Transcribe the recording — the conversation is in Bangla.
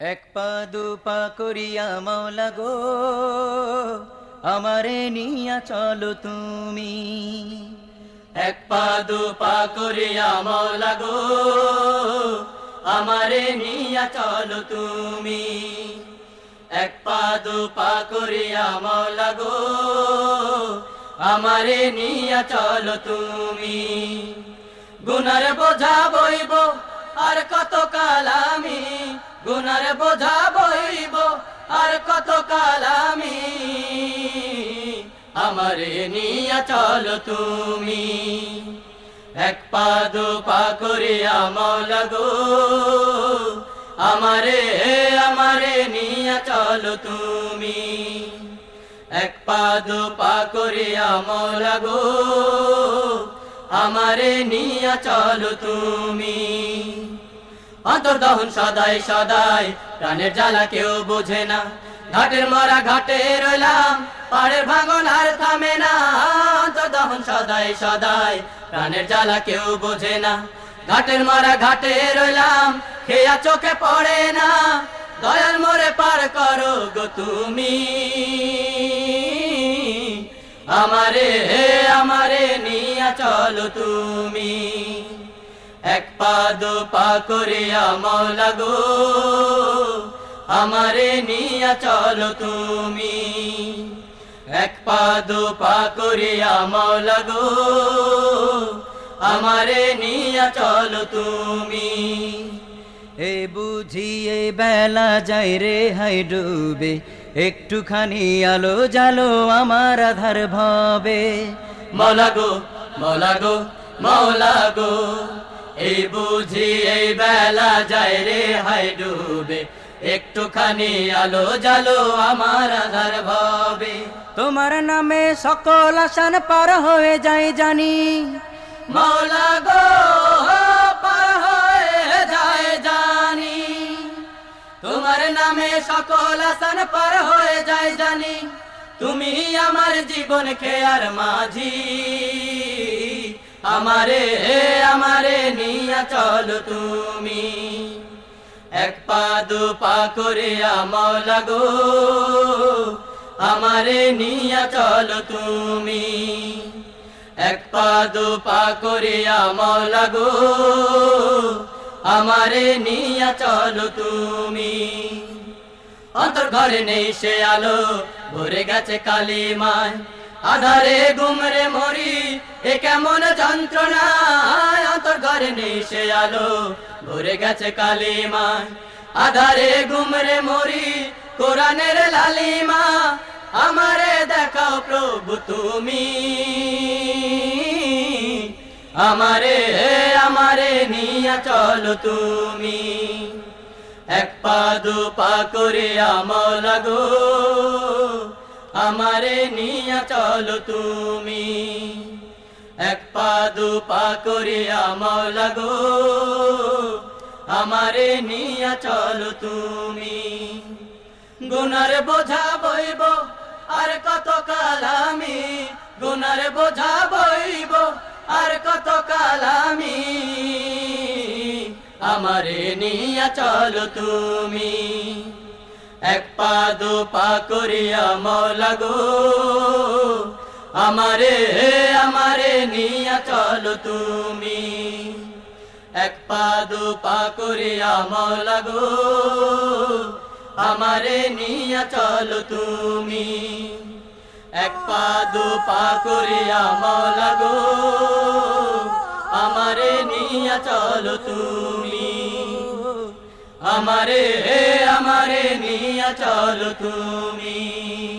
এক পা, দু পা করিয়া মাওলা গো, আমারে নিয়া চলো তুমি। এক পা, দু পা করিয়া মৌলা গো, আমারে নিয়া চলো তুমি। এক পা, দু পা করিয়া মৌলা গো, আমারে নিয়া চলো তুমি। গুনার বোঝা বইব আর কত কাল আমি গুনার বোঝা বইব, আর কত কাল আমি? আমারে নিয়া চলো তুমি। এক পা, দু পা করিয়া মৌলা গো। আমারে আমারে নিয়া চলো তুমি। এক পা, দু পা করিয়া মৌলা গো। আমারে নিয়া চলো তুমি। অন্তর্দহন সদাই সদাই, প্রাণের জ্বালা কেউ বোঝে না। ঘাটের মরা ঘাটে রইলাম, পাড়ের ভাঙন আর থামে না। অন্তর্দহন সদাই সদাই, প্রাণের জ্বালা কেউ বোঝে না। ঘাটের মরা ঘাটে রইলাম, খেয়া চোখে পড়ে না। দয়াল মোরে পার করো গো তুমি। আমারে হে, আমারে নিয়া চলো তুমি। এক পা, দু পা করিয়া মৌলা গো। আমারে নিয়া চলো তুমি। এক পা, দু পা করিয়া মৌলা গো। আমারে নিয়া চলো তুমি। এ বুঝিয়ে বেলা যাই রে, হাই ডুবে। একটুখানি আলো জালো আমার আধার ভাবে। মৌলা গো মৌলা গো মৌলা গো। এই বুঝি এই বেলা যায় রে হাই ডুবে। একটুখানি আলো জালো আমার আধার ভাবে। তোমার নামে সকল আসান পার হয়ে যায় জানি। মৌলা গো পার হয়ে যায় জানি। তোমার নামে সকল আসান পার হয়ে যায় জানি। তুমি আমার জীবন খেয়ার মাঝি। আমারে আমারে নিয়া চলো তুমি। এক পা, দু পা করিয়া মৌলা গো, আমারে নিয়া চলো তুমি। এক পা, দু পা করিয়া মৌলা গো, আমারে নিয়া চলো তুমি। অন্তর ঘরে নেই সে আলো, ভরে গেছে কালিমায়। আধারে গুমরে মরি, এ কেমন যন্ত্রণা? অন্তর ঘরে নেই সে আলো, ভরে গেছে কালিমায় আধারে গুমরে মরি, কোরআনের লালিমা, আমারে দেখাও প্রভু তুমি। আমারে আমারে নিয়া চলো তুমি। এক পা, দু পা করে আমল গো আমারে নিয়া চলো তুমি। এক পা, দু পা করে আমল গো। আমারে নিয়া চলো তুমি। গুনার বোঝা বইব, আর কত কাল আমি? গুনার বোঝা বইব, আর কত কাল আমি? আমারে নিয়া চলো তুমি। এক পা, দু পা করিয়া মৌলা আমারে আমারে নিয়া চলো তুমি। এক পা, দু পা করিয়া মৌলা আমারে নিয়া চলো তুমি। এক পা, দু পা করিয়া মৌলা আমারে নিয়া চলো তুমি। আমারে আমারে নিয়া চলো তুমি।